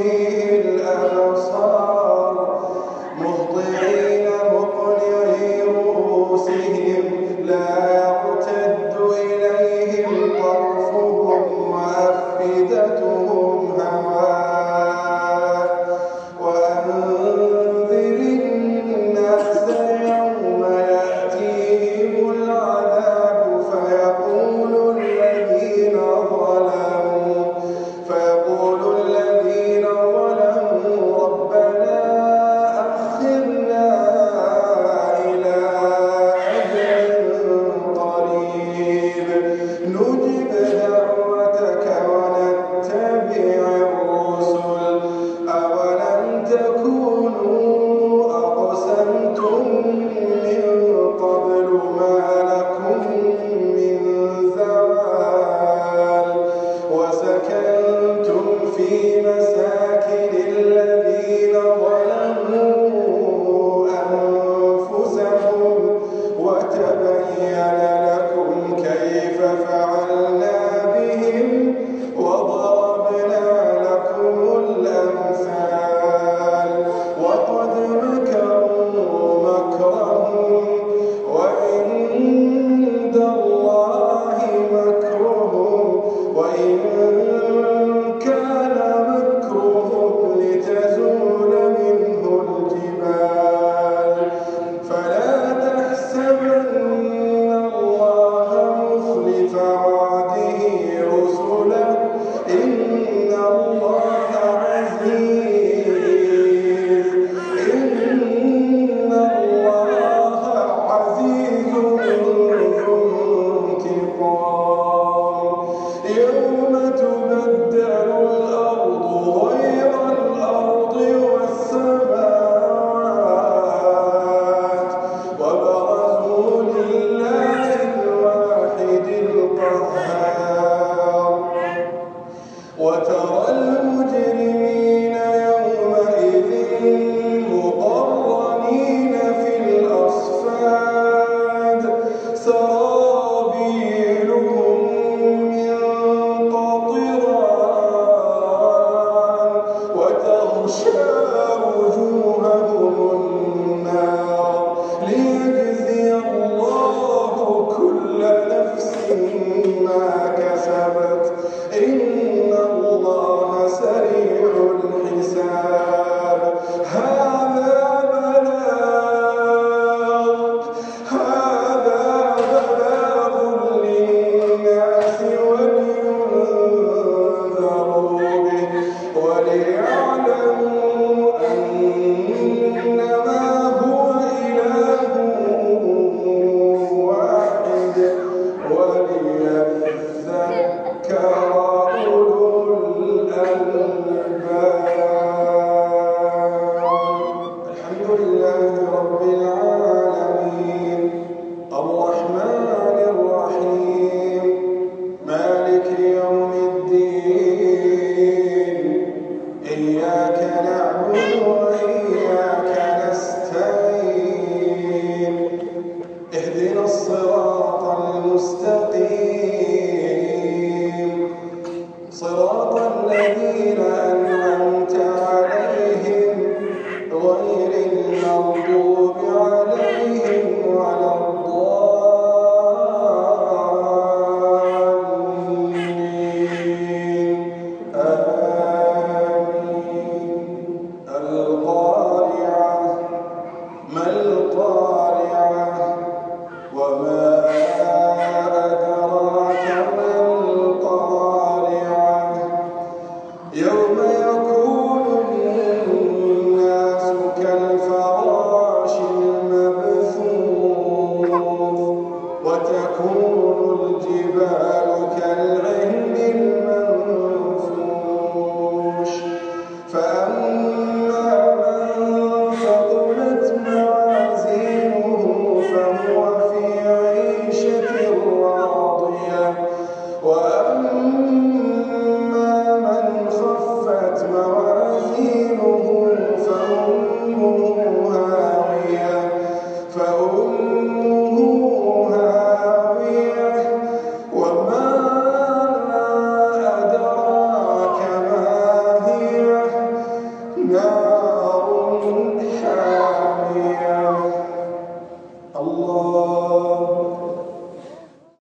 الأبرار وسكنتم في مساكن. الأبرار يوم تبدل الله